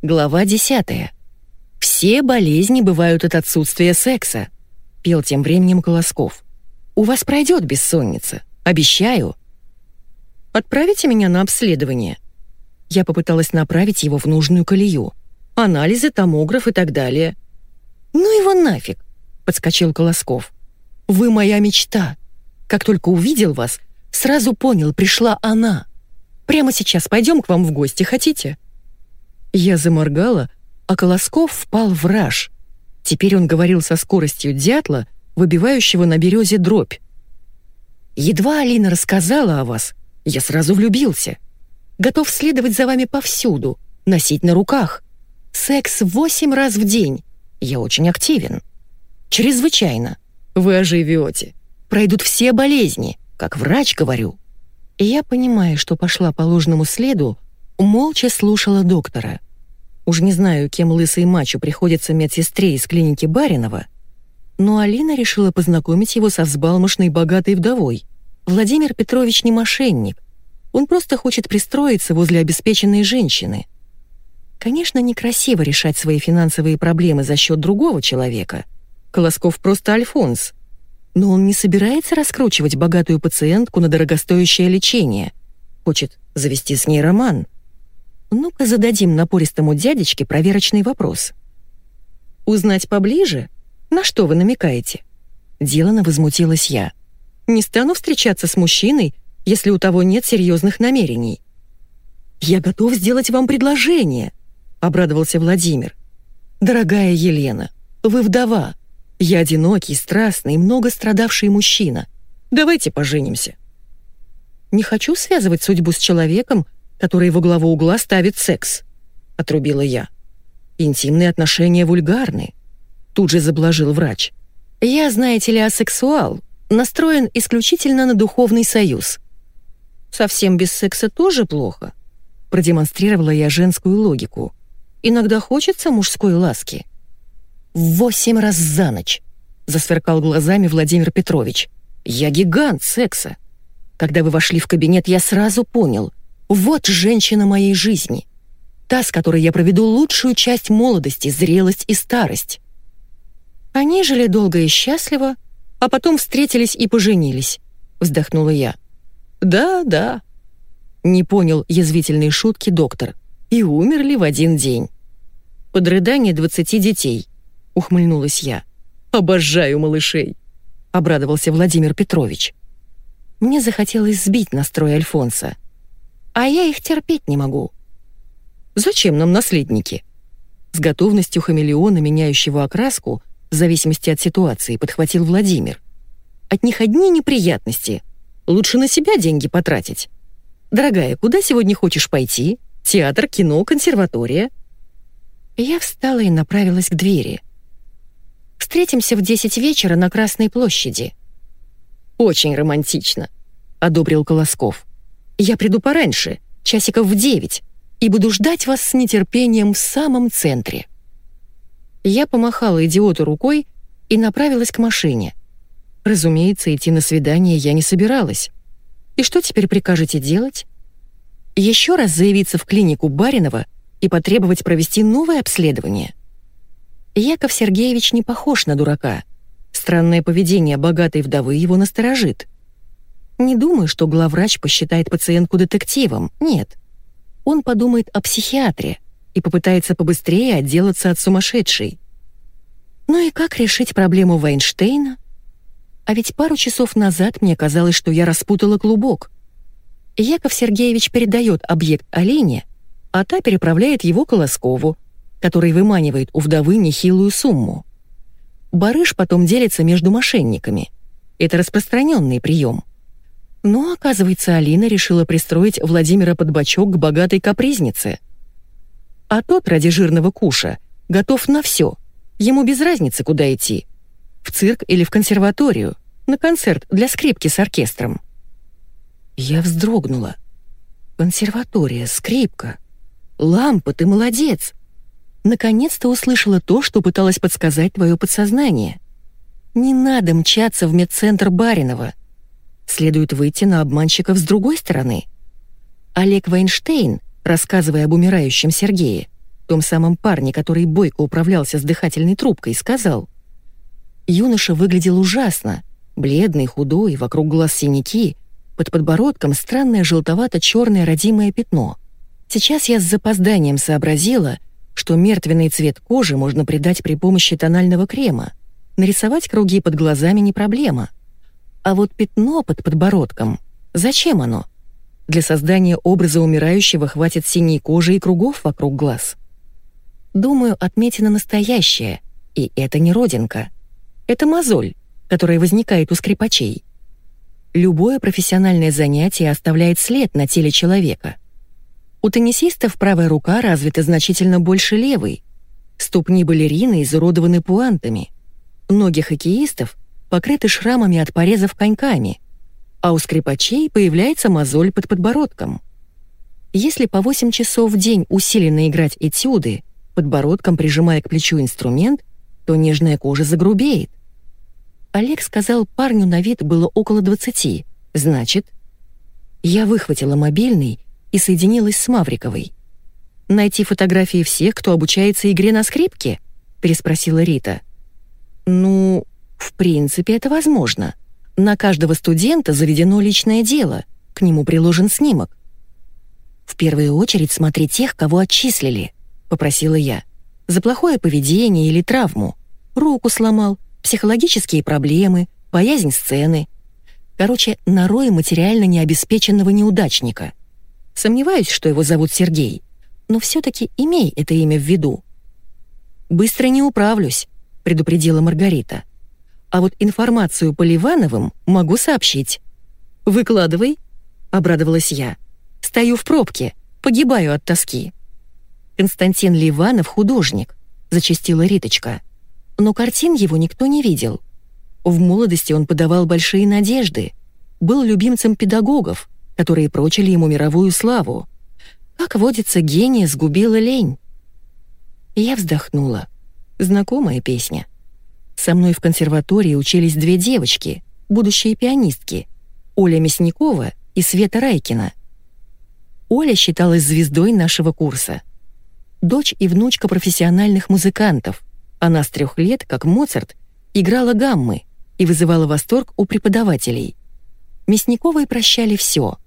Глава 10. «Все болезни бывают от отсутствия секса», — пел тем временем Колосков. «У вас пройдет бессонница, обещаю». «Отправите меня на обследование». Я попыталась направить его в нужную колею. Анализы, томограф и так далее. «Ну его нафиг», — подскочил Колосков. «Вы моя мечта. Как только увидел вас, сразу понял, пришла она. Прямо сейчас пойдем к вам в гости, хотите?» Я заморгала, а Колосков впал в раж. Теперь он говорил со скоростью дятла, выбивающего на березе дробь. «Едва Алина рассказала о вас, я сразу влюбился. Готов следовать за вами повсюду, носить на руках. Секс восемь раз в день. Я очень активен. Чрезвычайно. Вы оживете. Пройдут все болезни, как врач говорю». И я, понимая, что пошла по ложному следу, молча слушала доктора. Уж не знаю, кем лысый мачо приходится медсестре из клиники Баринова, но Алина решила познакомить его со взбалмошной богатой вдовой. Владимир Петрович не мошенник. Он просто хочет пристроиться возле обеспеченной женщины. Конечно, некрасиво решать свои финансовые проблемы за счет другого человека. Колосков просто Альфонс. Но он не собирается раскручивать богатую пациентку на дорогостоящее лечение. Хочет завести с ней роман — ну-ка зададим напористому дядечке проверочный вопрос. «Узнать поближе? На что вы намекаете?» Делано возмутилась я. «Не стану встречаться с мужчиной, если у того нет серьезных намерений». «Я готов сделать вам предложение», — обрадовался Владимир. «Дорогая Елена, вы вдова. Я одинокий, страстный, много страдавший мужчина. Давайте поженимся». «Не хочу связывать судьбу с человеком, который во главу угла ставит секс», — отрубила я. «Интимные отношения вульгарны», — тут же заблажил врач. «Я, знаете ли, асексуал, настроен исключительно на духовный союз». «Совсем без секса тоже плохо», — продемонстрировала я женскую логику. «Иногда хочется мужской ласки». «Восемь раз за ночь», — засверкал глазами Владимир Петрович. «Я гигант секса. Когда вы вошли в кабинет, я сразу понял, вот женщина моей жизни. Та, с которой я проведу лучшую часть молодости, зрелость и старость. Они жили долго и счастливо, а потом встретились и поженились, вздохнула я. Да, да. Не понял язвительные шутки доктор. И умерли в один день. Под рыдание двадцати детей, ухмыльнулась я. Обожаю малышей, обрадовался Владимир Петрович. Мне захотелось сбить настрой Альфонса — а я их терпеть не могу. Зачем нам наследники? С готовностью хамелеона, меняющего окраску, в зависимости от ситуации, подхватил Владимир. От них одни неприятности. Лучше на себя деньги потратить. Дорогая, куда сегодня хочешь пойти? Театр, кино, консерватория? Я встала и направилась к двери. Встретимся в 10 вечера на Красной площади. Очень романтично, одобрил Колосков. Я приду пораньше, часиков в девять, и буду ждать вас с нетерпением в самом центре». Я помахала идиоту рукой и направилась к машине. Разумеется, идти на свидание я не собиралась. И что теперь прикажете делать? Еще раз заявиться в клинику Баринова и потребовать провести новое обследование? Яков Сергеевич не похож на дурака. Странное поведение богатой вдовы его насторожит. Не думаю, что главврач посчитает пациентку детективом, нет. Он подумает о психиатре и попытается побыстрее отделаться от сумасшедшей. Ну и как решить проблему Вайнштейна? А ведь пару часов назад мне казалось, что я распутала клубок. Яков Сергеевич передает объект Олене, а та переправляет его Колоскову, который выманивает у вдовы нехилую сумму. Барыш потом делится между мошенниками. Это распространенный прием. Но, оказывается, Алина решила пристроить Владимира под бочок к богатой капризнице. А тот ради жирного куша готов на все. Ему без разницы, куда идти. В цирк или в консерваторию, на концерт для скрипки с оркестром. Я вздрогнула. Консерватория, скрипка. Лампа, ты молодец. Наконец-то услышала то, что пыталась подсказать твое подсознание. Не надо мчаться в медцентр Баринова следует выйти на обманщиков с другой стороны. Олег Вайнштейн, рассказывая об умирающем Сергее, том самом парне, который бойко управлялся с дыхательной трубкой, сказал. Юноша выглядел ужасно, бледный, худой, вокруг глаз синяки, под подбородком странное желтовато-черное родимое пятно. Сейчас я с запозданием сообразила, что мертвенный цвет кожи можно придать при помощи тонального крема. Нарисовать круги под глазами не проблема. А вот пятно под подбородком, зачем оно? Для создания образа умирающего хватит синей кожи и кругов вокруг глаз. Думаю, отметина настоящая, и это не родинка. Это мозоль, которая возникает у скрипачей. Любое профессиональное занятие оставляет след на теле человека. У теннисистов правая рука развита значительно больше левой. Ступни балерины изуродованы пуантами. Ноги хоккеистов покрыты шрамами от порезов коньками, а у скрипачей появляется мозоль под подбородком. Если по 8 часов в день усиленно играть этюды, подбородком прижимая к плечу инструмент, то нежная кожа загрубеет. Олег сказал, парню на вид было около 20, значит... Я выхватила мобильный и соединилась с Мавриковой. «Найти фотографии всех, кто обучается игре на скрипке?» — переспросила Рита. «Ну, в принципе, это возможно. На каждого студента заведено личное дело, к нему приложен снимок. «В первую очередь смотри тех, кого отчислили», — попросила я. «За плохое поведение или травму. Руку сломал, психологические проблемы, боязнь сцены. Короче, нарой материально необеспеченного неудачника. Сомневаюсь, что его зовут Сергей, но все-таки имей это имя в виду». «Быстро не управлюсь», — предупредила Маргарита. А вот информацию по Ливановым могу сообщить». «Выкладывай», — обрадовалась я. «Стою в пробке, погибаю от тоски». «Константин Ливанов — художник», — зачастила Риточка. Но картин его никто не видел. В молодости он подавал большие надежды, был любимцем педагогов, которые прочили ему мировую славу. Как водится, гения сгубила лень. Я вздохнула. Знакомая песня. Со мной в консерватории учились две девочки, будущие пианистки, Оля Мясникова и Света Райкина. Оля считалась звездой нашего курса. Дочь и внучка профессиональных музыкантов. Она с трех лет, как Моцарт, играла гаммы и вызывала восторг у преподавателей. Мясниковой прощали все.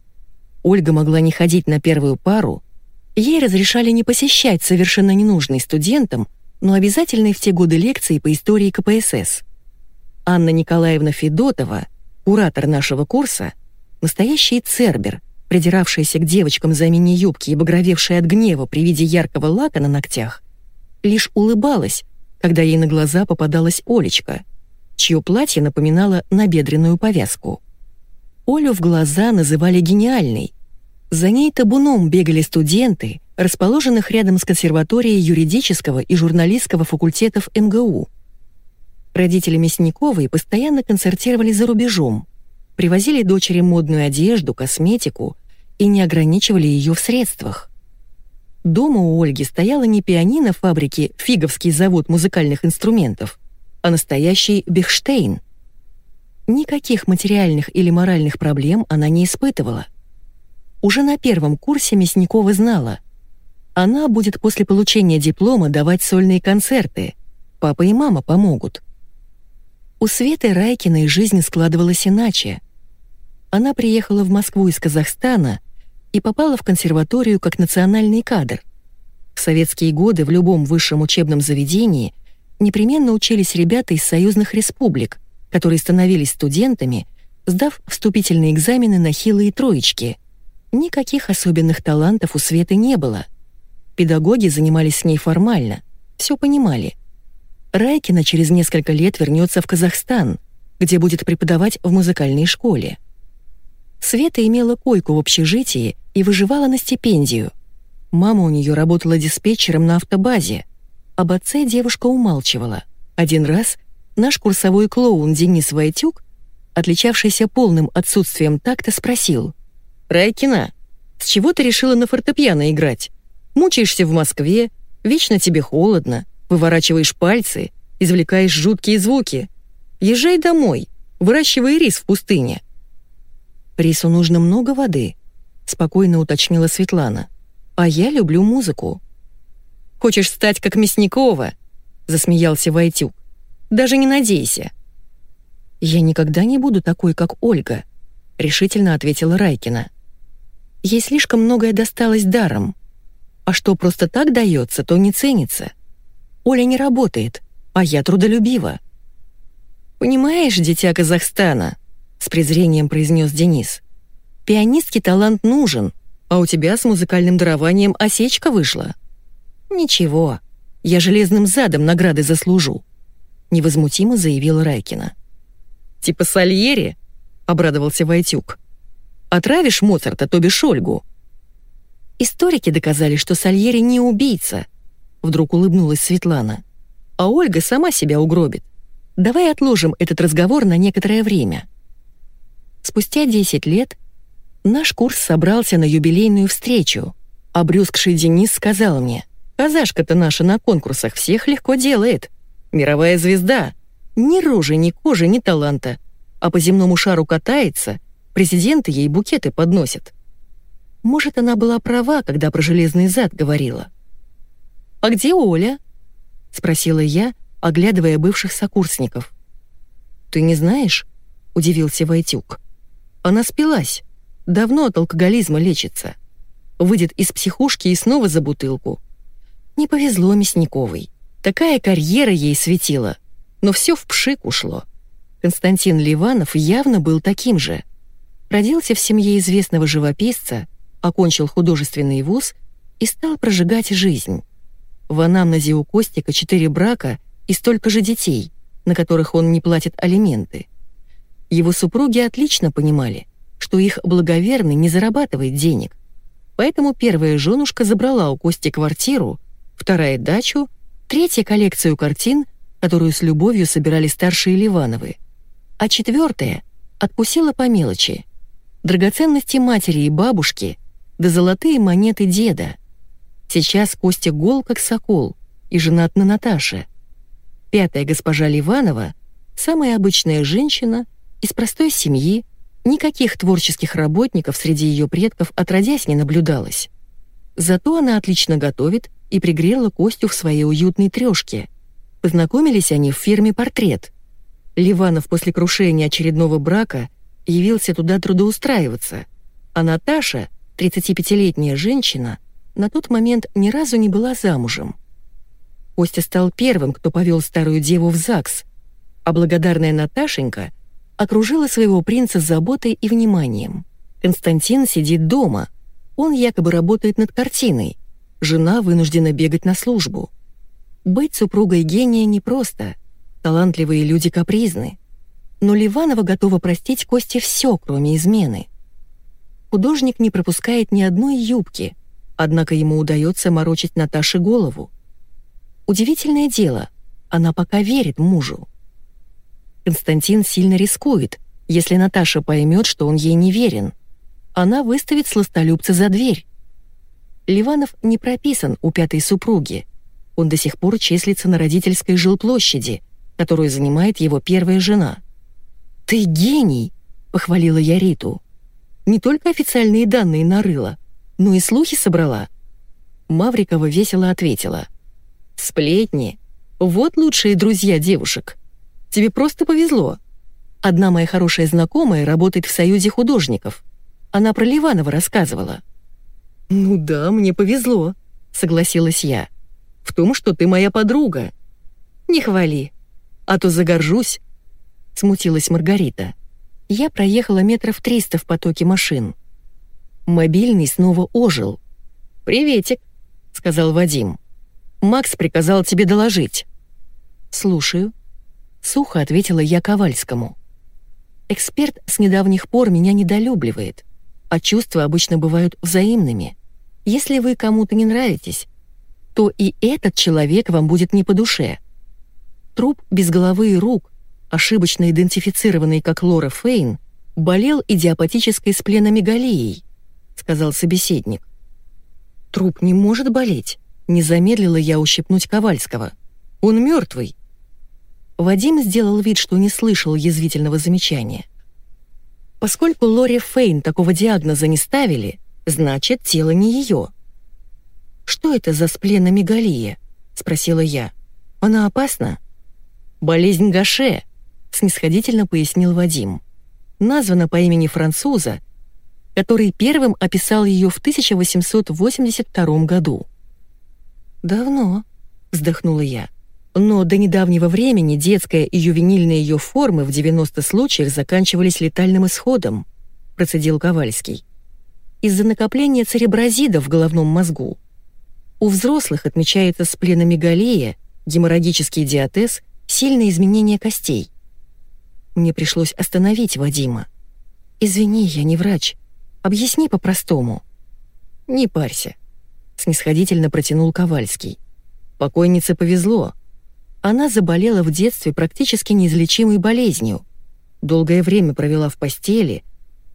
Ольга могла не ходить на первую пару, ей разрешали не посещать совершенно ненужный студентам но обязательной в те годы лекции по истории КПСС. Анна Николаевна Федотова, куратор нашего курса, настоящий цербер, придиравшаяся к девочкам за мини-юбки и багровевшая от гнева при виде яркого лака на ногтях, лишь улыбалась, когда ей на глаза попадалась Олечка, чье платье напоминало набедренную повязку. Олю в глаза называли гениальной. За ней табуном бегали студенты, расположенных рядом с консерваторией юридического и журналистского факультетов МГУ. Родители Мясниковой постоянно концертировали за рубежом, привозили дочери модную одежду, косметику и не ограничивали ее в средствах. Дома у Ольги стояла не пианино фабрики «Фиговский завод музыкальных инструментов», а настоящий Бехштейн. Никаких материальных или моральных проблем она не испытывала. Уже на первом курсе Мясникова знала — она будет после получения диплома давать сольные концерты. Папа и мама помогут. У Светы Райкиной жизнь складывалась иначе. Она приехала в Москву из Казахстана и попала в консерваторию как национальный кадр. В советские годы в любом высшем учебном заведении непременно учились ребята из союзных республик, которые становились студентами, сдав вступительные экзамены на хилые троечки. Никаких особенных талантов у Светы не было — Педагоги занимались с ней формально, все понимали. Райкина через несколько лет вернется в Казахстан, где будет преподавать в музыкальной школе. Света имела койку в общежитии и выживала на стипендию. Мама у нее работала диспетчером на автобазе. Об отце девушка умалчивала. Один раз наш курсовой клоун Денис Войтюк, отличавшийся полным отсутствием такта, спросил. «Райкина, с чего ты решила на фортепиано играть?» Мучаешься в Москве, вечно тебе холодно, выворачиваешь пальцы, извлекаешь жуткие звуки. Езжай домой, выращивай рис в пустыне». «Рису нужно много воды», — спокойно уточнила Светлана. «А я люблю музыку». Хочешь стать как Мясникова?» — засмеялся Войтюк. «Даже не надейся». «Я никогда не буду такой, как Ольга», — решительно ответила Райкина. «Ей слишком многое досталось даром. А что просто так дается, то не ценится. Оля не работает, а я трудолюбива». «Понимаешь, дитя Казахстана», — с презрением произнес Денис, «пианистский талант нужен, а у тебя с музыкальным дарованием осечка вышла». «Ничего, я железным задом награды заслужу», — невозмутимо заявила Райкина. «Типа Сальери?» — обрадовался Войтюк. «Отравишь Моцарта, то бишь Ольгу». Историки доказали, что Сальери не убийца, вдруг улыбнулась Светлана. А Ольга сама себя угробит. Давай отложим этот разговор на некоторое время. Спустя 10 лет наш курс собрался на юбилейную встречу, а Денис сказал мне, Казашка-то наша на конкурсах всех легко делает. Мировая звезда. Ни рожи, ни кожи, ни таланта. А по земному шару катается, президенты ей букеты подносят. Может, она была права, когда про железный зад говорила. «А где Оля?» — спросила я, оглядывая бывших сокурсников. «Ты не знаешь?» — удивился Войтюк. «Она спилась. Давно от алкоголизма лечится. Выйдет из психушки и снова за бутылку. Не повезло Мясниковой. Такая карьера ей светила, но все в пшик ушло. Константин Ливанов явно был таким же. Родился в семье известного живописца, окончил художественный вуз и стал прожигать жизнь. В анамнезе у Костика четыре брака и столько же детей, на которых он не платит алименты. Его супруги отлично понимали, что их благоверный не зарабатывает денег. Поэтому первая женушка забрала у Кости квартиру, вторая — дачу, третья — коллекцию картин, которую с любовью собирали старшие Ливановы, а четвертая — откусила по мелочи. Драгоценности матери и бабушки, да золотые монеты деда. Сейчас Костя гол, как сокол, и женат на Наташе. Пятая госпожа Ливанова — самая обычная женщина, из простой семьи, никаких творческих работников среди ее предков отродясь не наблюдалось. Зато она отлично готовит и пригрела Костю в своей уютной трёшке. Познакомились они в фирме «Портрет». Ливанов после крушения очередного брака явился туда трудоустраиваться, а Наташа, 35-летняя женщина, на тот момент ни разу не была замужем. Костя стал первым, кто повел старую деву в ЗАГС, а благодарная Наташенька окружила своего принца заботой и вниманием. Константин сидит дома, он якобы работает над картиной, жена вынуждена бегать на службу. Быть супругой гения непросто, талантливые люди капризны. Но Ливанова готова простить Косте все, кроме измены. Художник не пропускает ни одной юбки, однако ему удается морочить Наташе голову. Удивительное дело, она пока верит мужу. Константин сильно рискует, если Наташа поймет, что он ей не верен. Она выставит сластолюбца за дверь. Ливанов не прописан у пятой супруги. Он до сих пор числится на родительской жилплощади, которую занимает его первая жена. «Ты гений!» — похвалила я Риту. «Не только официальные данные нарыла, но и слухи собрала». Маврикова весело ответила. «Сплетни. Вот лучшие друзья девушек. Тебе просто повезло. Одна моя хорошая знакомая работает в Союзе художников. Она про Ливанова рассказывала». «Ну да, мне повезло», — согласилась я. «В том, что ты моя подруга». «Не хвали, а то загоржусь», — смутилась Маргарита. Я проехала метров триста в потоке машин. Мобильный снова ожил. «Приветик», — сказал Вадим. «Макс приказал тебе доложить». «Слушаю», — сухо ответила я Ковальскому. «Эксперт с недавних пор меня недолюбливает, а чувства обычно бывают взаимными». Если вы кому-то не нравитесь, то и этот человек вам будет не по душе. Труп без головы и рук, ошибочно идентифицированный как Лора Фейн, болел идиопатической спленомегалией, сказал собеседник. Труп не может болеть, не замедлила я ущипнуть Ковальского. Он мертвый. Вадим сделал вид, что не слышал язвительного замечания. Поскольку Лори Фейн такого диагноза не ставили, значит, тело не ее. «Что это за спленомегалия?» — спросила я. «Она опасна?» «Болезнь Гаше», — снисходительно пояснил Вадим. «Названа по имени француза, который первым описал ее в 1882 году». «Давно», — вздохнула я. Но до недавнего времени детская и ювенильная ее формы в 90 случаях заканчивались летальным исходом, процедил Ковальский. Из-за накопления церебразида в головном мозгу. У взрослых отмечается спленомегалия, геморрагический диатез, сильное изменение костей. Мне пришлось остановить Вадима. «Извини, я не врач. Объясни по-простому». «Не парься», — снисходительно протянул Ковальский. «Покойнице повезло. Она заболела в детстве практически неизлечимой болезнью. Долгое время провела в постели,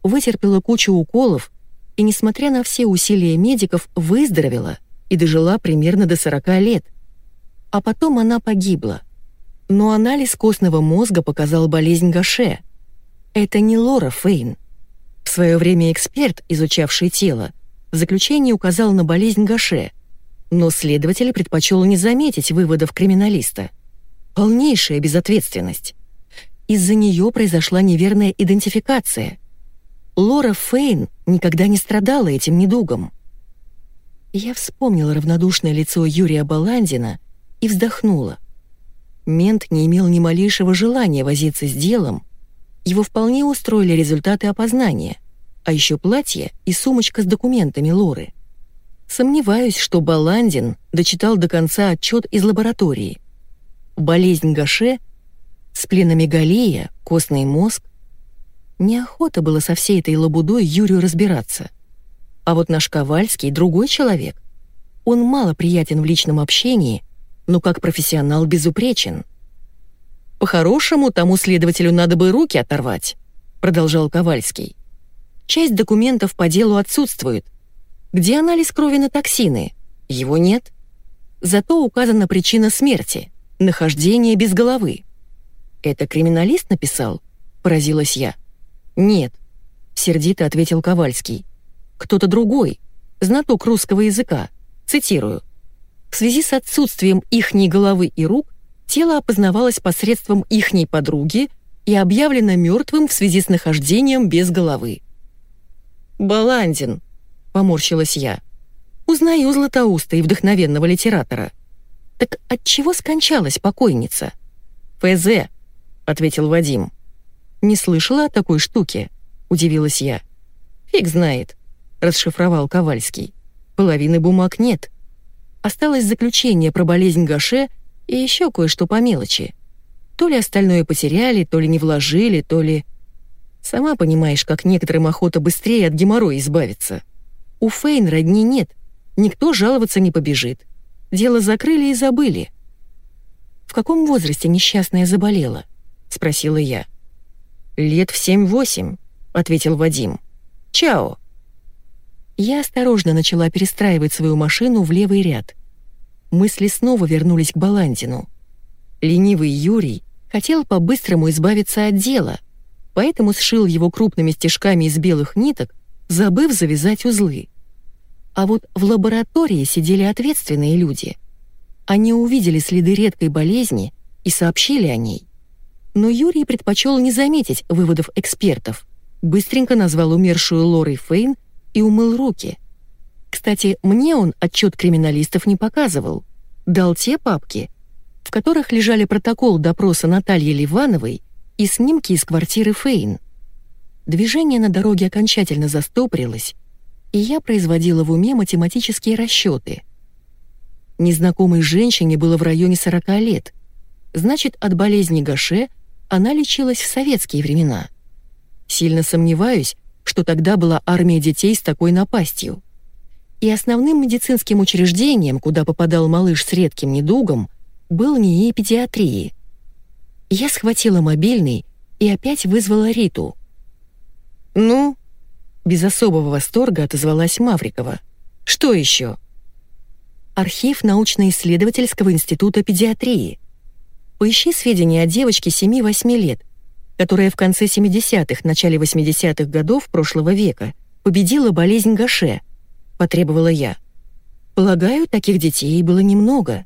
вытерпела кучу уколов и, несмотря на все усилия медиков, выздоровела и дожила примерно до 40 лет. А потом она погибла. Но анализ костного мозга показал болезнь Гаше. Это не Лора Фейн. В свое время эксперт, изучавший тело, в заключении указал на болезнь Гаше, но следователь предпочел не заметить выводов криминалиста. Полнейшая безответственность. Из-за нее произошла неверная идентификация. Лора Фейн никогда не страдала этим недугом. Я вспомнила равнодушное лицо Юрия Баландина и вздохнула. Мент не имел ни малейшего желания возиться с делом. Его вполне устроили результаты опознания, а еще платье и сумочка с документами Лоры. Сомневаюсь, что Баландин дочитал до конца отчет из лаборатории — болезнь Гаше, спленомегалия, костный мозг. Неохота было со всей этой лабудой Юрию разбираться. А вот наш Ковальский — другой человек. Он мало приятен в личном общении, но как профессионал безупречен. «По-хорошему, тому следователю надо бы руки оторвать», — продолжал Ковальский. «Часть документов по делу отсутствует. Где анализ крови на токсины? Его нет. Зато указана причина смерти — Нахождение без головы. Это криминалист написал? Поразилась я. Нет, сердито ответил Ковальский. Кто-то другой, знаток русского языка. Цитирую. В связи с отсутствием ихней головы и рук тело опознавалось посредством ихней подруги и объявлено мертвым в связи с нахождением без головы. «Баландин», — поморщилась я. «Узнаю Златоуста и вдохновенного литератора». Так от чего скончалась покойница? ФЗ, ответил Вадим. Не слышала о такой штуке, удивилась я. Фиг знает, расшифровал Ковальский. Половины бумаг нет. Осталось заключение про болезнь Гаше и еще кое-что по мелочи. То ли остальное потеряли, то ли не вложили, то ли... Сама понимаешь, как некоторым охота быстрее от геморроя избавиться. У Фейн родни нет, никто жаловаться не побежит. Дело закрыли и забыли. «В каком возрасте несчастная заболела?» — спросила я. «Лет в семь-восемь», — ответил Вадим. «Чао». Я осторожно начала перестраивать свою машину в левый ряд. Мысли снова вернулись к Баландину. Ленивый Юрий хотел по-быстрому избавиться от дела, поэтому сшил его крупными стежками из белых ниток, забыв завязать узлы. А вот в лаборатории сидели ответственные люди. Они увидели следы редкой болезни и сообщили о ней. Но Юрий предпочел не заметить выводов экспертов, быстренько назвал умершую Лорой Фейн и умыл руки. Кстати, мне он отчет криминалистов не показывал. Дал те папки, в которых лежали протокол допроса Натальи Ливановой и снимки из квартиры Фейн. Движение на дороге окончательно застопорилось, и я производила в уме математические расчеты. Незнакомой женщине было в районе 40 лет. Значит, от болезни Гаше она лечилась в советские времена. Сильно сомневаюсь, что тогда была армия детей с такой напастью. И основным медицинским учреждением, куда попадал малыш с редким недугом, был НИИ педиатрии. Я схватила мобильный и опять вызвала Риту. «Ну, без особого восторга отозвалась Маврикова. «Что еще?» Архив научно-исследовательского института педиатрии. Поищи сведения о девочке 7-8 лет, которая в конце 70-х, начале 80-х годов прошлого века победила болезнь Гаше, потребовала я. Полагаю, таких детей было немного.